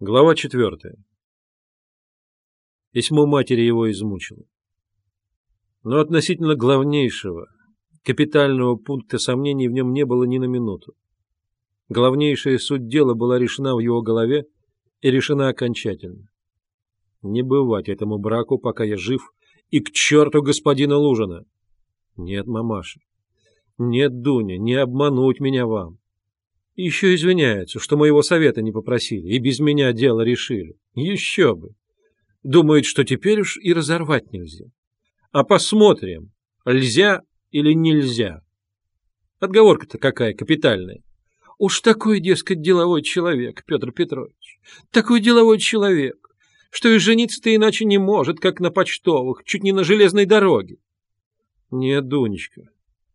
Глава четвертая. Письмо матери его измучило. Но относительно главнейшего, капитального пункта сомнений в нем не было ни на минуту. Главнейшая суть дела была решена в его голове и решена окончательно. Не бывать этому браку, пока я жив, и к черту господина Лужина. Нет, мамаша. Нет, Дуня, не обмануть меня вам. Еще извиняются, что моего совета не попросили, и без меня дело решили. Еще бы. Думают, что теперь уж и разорвать нельзя. А посмотрим, нельзя или нельзя. Отговорка-то какая капитальная. Уж такой, дескать, деловой человек, Петр Петрович. Такой деловой человек, что и жениться-то иначе не может, как на почтовых, чуть не на железной дороге. Нет, Дунечка,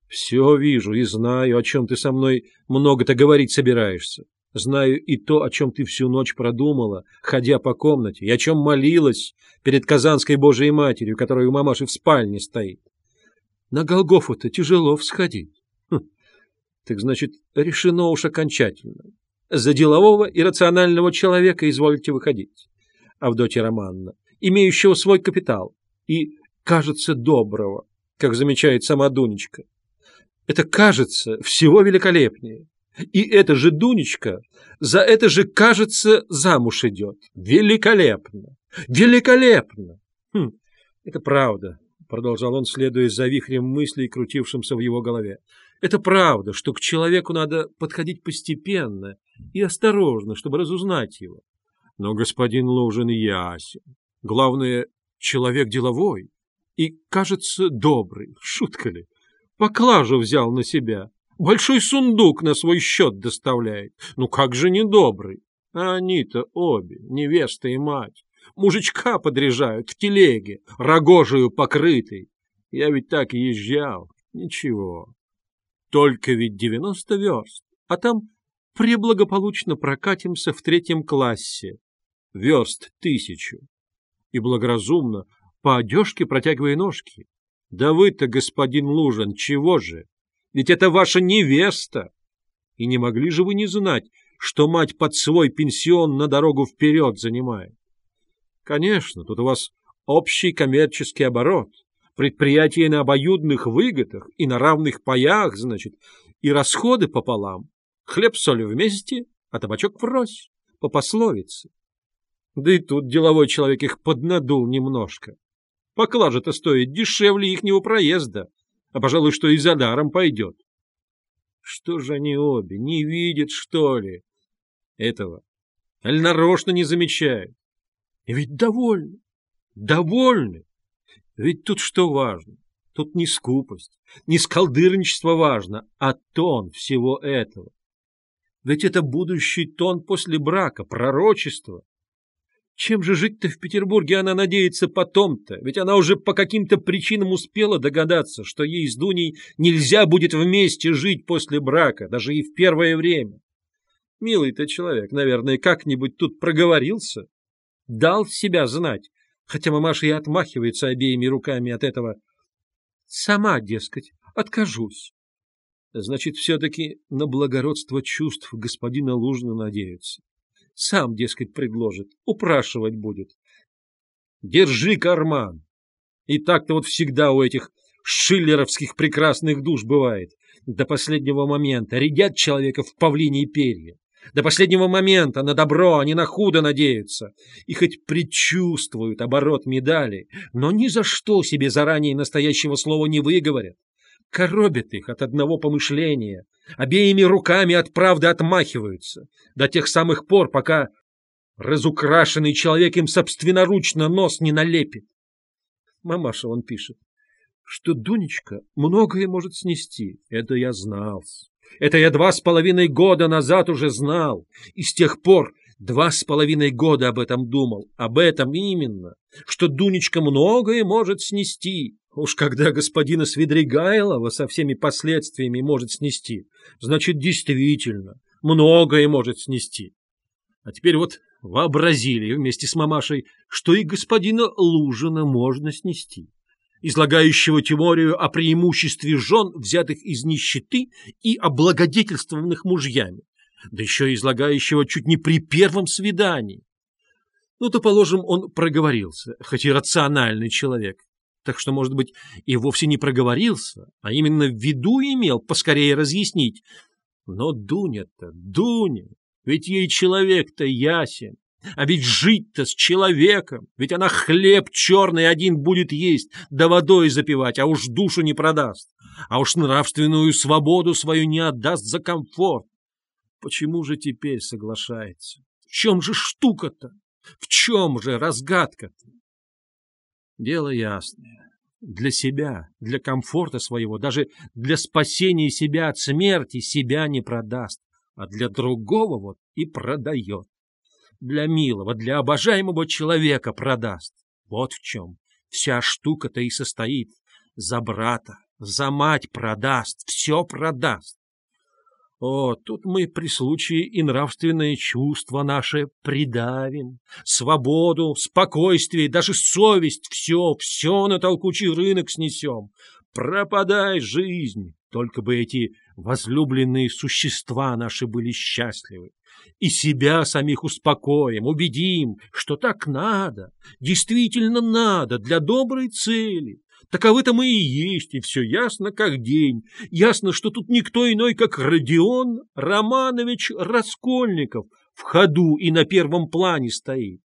все вижу и знаю, о чем ты со мной много-то говорить собираешься. Знаю и то, о чем ты всю ночь продумала, ходя по комнате, и о чем молилась перед Казанской Божией Матерью, которая у мамаши в спальне стоит. На Голгофу-то тяжело всходить. Хм. Так значит, решено уж окончательно. За делового и рационального человека извольте выходить. Авдотья Романна, имеющего свой капитал и, кажется, доброго, как замечает сама Дунечка. Это кажется всего великолепнее. И эта же Дунечка за это же, кажется, замуж идет. Великолепно! Великолепно! Хм, это правда, продолжал он, следуя за вихрем мыслей, крутившимся в его голове. Это правда, что к человеку надо подходить постепенно и осторожно, чтобы разузнать его. Но господин Лужин ясен. Главное, человек деловой и, кажется, добрый. Шутка ли? Поклажу взял на себя. Большой сундук на свой счет доставляет. Ну как же недобрый. А они-то обе, невеста и мать. Мужичка подряжают в телеге, рогожию покрытый. Я ведь так езжал. Ничего. Только ведь девяносто верст. А там преблагополучно прокатимся в третьем классе. Верст тысячу. И благоразумно, по одежке протягивая ножки. Да вы-то, господин Лужин, чего же? Ведь это ваша невеста. И не могли же вы не знать, что мать под свой пенсион на дорогу вперед занимает? Конечно, тут у вас общий коммерческий оборот, предприятие на обоюдных выгодах и на равных паях, значит, и расходы пополам, хлеб-соль вместе, а табачок врозь, по пословице. Да и тут деловой человек их поднадул немножко. Поклажа-то стоит дешевле ихнего проезда, а, пожалуй, что и за даром пойдет. Что же они обе, не видят, что ли, этого? Аль нарочно не замечают? И ведь довольны, довольны. Ведь тут что важно? Тут не скупость, не скалдырничество важно, а тон всего этого. Ведь это будущий тон после брака, пророчество. Чем же жить-то в Петербурге она надеется потом-то? Ведь она уже по каким-то причинам успела догадаться, что ей с Дуней нельзя будет вместе жить после брака, даже и в первое время. Милый-то человек, наверное, как-нибудь тут проговорился, дал себя знать, хотя мамаша и отмахивается обеими руками от этого. Сама, дескать, откажусь. Значит, все-таки на благородство чувств господина Лужина надеются. Сам, дескать, предложит, упрашивать будет. Держи карман. И так-то вот всегда у этих шиллеровских прекрасных душ бывает. До последнего момента рядят человека в павлине перья. До последнего момента на добро, не на худо надеются. И хоть предчувствуют оборот медали, но ни за что себе заранее настоящего слова не выговорят. Коробят их от одного помышления, обеими руками от правды отмахиваются, до тех самых пор, пока разукрашенный человек им собственноручно нос не налепит. Мамаша он пишет, что Дунечка многое может снести. Это я знал. Это я два с половиной года назад уже знал, и с тех пор два с половиной года об этом думал. Об этом именно, что Дунечка многое может снести. Уж когда господина Свидригайлова со всеми последствиями может снести, значит, действительно, многое может снести. А теперь вот вообразили вместе с мамашей, что и господина Лужина можно снести, излагающего теорию о преимуществе жен, взятых из нищеты и облагодетельствованных мужьями, да еще излагающего чуть не при первом свидании. Ну, то, положим, он проговорился, хоть и рациональный человек. Так что, может быть, и вовсе не проговорился, а именно в виду имел поскорее разъяснить. Но Дуня-то, Дуня, ведь ей человек-то ясен. А ведь жить-то с человеком, ведь она хлеб черный один будет есть, да водой запивать, а уж душу не продаст, а уж нравственную свободу свою не отдаст за комфорт. Почему же теперь соглашается? В чем же штука-то? В чем же разгадка-то? Дело ясное. Для себя, для комфорта своего, даже для спасения себя от смерти себя не продаст, а для другого вот и продает. Для милого, для обожаемого человека продаст. Вот в чем вся штука-то и состоит. За брата, за мать продаст, все продаст. О, тут мы при случае и нравственное чувство наше придавим, свободу, спокойствие, даже совесть, все, все на толкучий рынок снесем. Пропадай, жизнь, только бы эти возлюбленные существа наши были счастливы. И себя самих успокоим, убедим, что так надо, действительно надо, для доброй цели. Таковы-то мы и есть, и все ясно, как день. Ясно, что тут никто иной, как Родион Романович Раскольников в ходу и на первом плане стоит.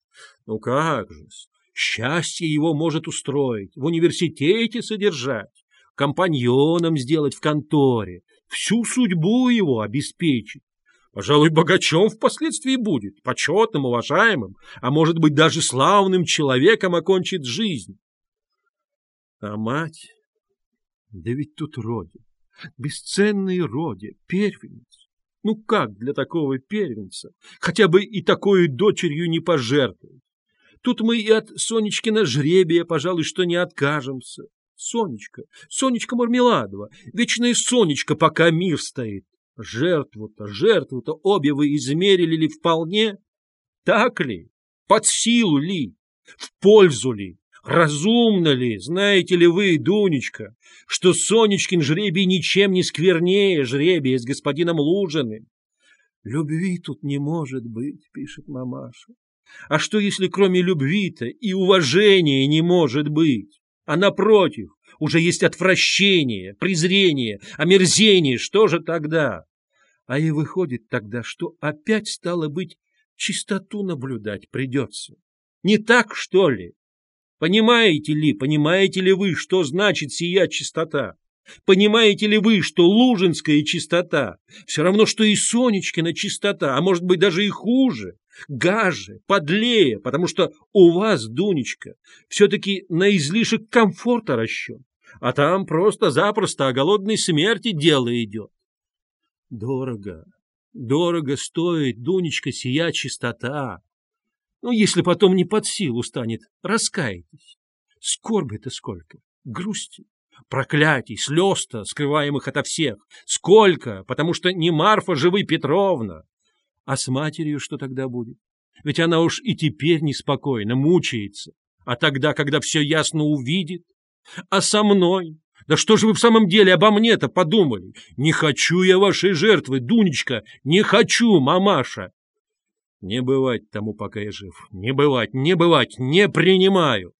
Ну как же счастье его может устроить, в университете содержать, компаньоном сделать в конторе, всю судьбу его обеспечить. Пожалуй, богачом впоследствии будет, почетным, уважаемым, а может быть даже славным человеком окончит жизнь. А мать? Да ведь тут Роди, бесценный Роди, первенец. Ну как для такого первенца хотя бы и такой дочерью не пожертвовать? Тут мы и от Сонечкина жребия, пожалуй, что не откажемся. Сонечка, Сонечка Мармеладова, вечная Сонечка, пока мир стоит. Жертву-то, жертву-то обе вы измерили ли вполне? Так ли? Под силу ли? В пользу ли? Разумно ли, знаете ли вы, Дунечка, что Сонечкин жребий ничем не сквернее жребия с господином Лужиным? Любви тут не может быть, пишет мамаша. А что, если кроме любви-то и уважения не может быть? А напротив, уже есть отвращение, презрение, омерзение, что же тогда? А и выходит тогда, что опять стало быть, чистоту наблюдать придется. Не так, что ли? Понимаете ли, понимаете ли вы, что значит сия чистота? Понимаете ли вы, что лужинская чистота все равно, что и Сонечкина чистота, а может быть даже и хуже, гаже, подлее, потому что у вас, Дунечка, все-таки на излишек комфорта расчет, а там просто-запросто о голодной смерти дело идет. Дорого, дорого стоит, Дунечка, сия чистота, ну, если потом не под силу станет, раскаетесь. Скорби-то сколько, грусти, проклятий, слез-то, скрываемых ото всех. Сколько, потому что не Марфа живы Петровна. А с матерью что тогда будет? Ведь она уж и теперь неспокойна, мучается. А тогда, когда все ясно увидит? А со мной? Да что же вы в самом деле обо мне-то подумали? Не хочу я вашей жертвы, Дунечка, не хочу, мамаша. Не бывать тому, пока я жив. Не бывать, не бывать, не принимаю.